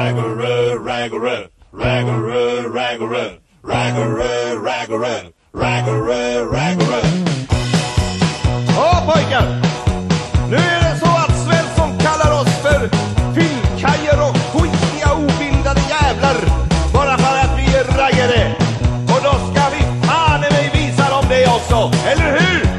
Raggarö, raggarö, raggarö, raggarö, raggarö, raggarö, raggarö, raggarö. Ja pojkar! Nu är det så att Svensson kallar oss för fyllkajer och skitiga obildade jävlar bara för att vi är raggare. Och då ska vi fan visa dem det också, eller hur?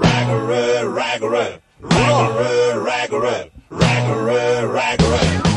ragger, ragger, ragger, ragger, ragger, ragger, ragger, ragger.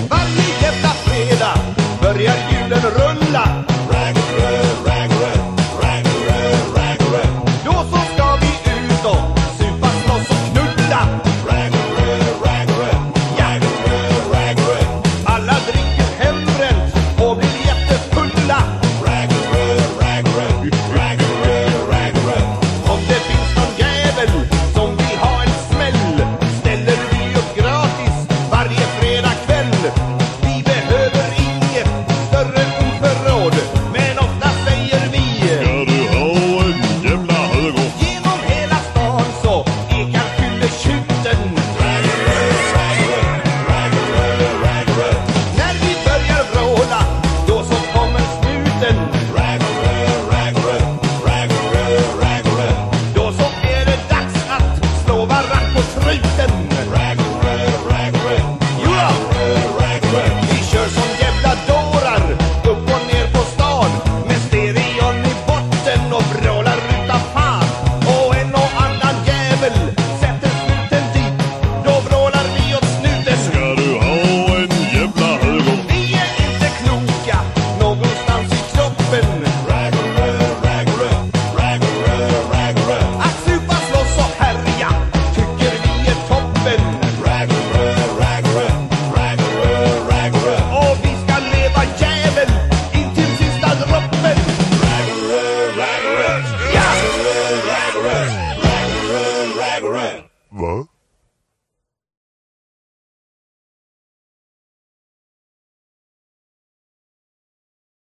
What?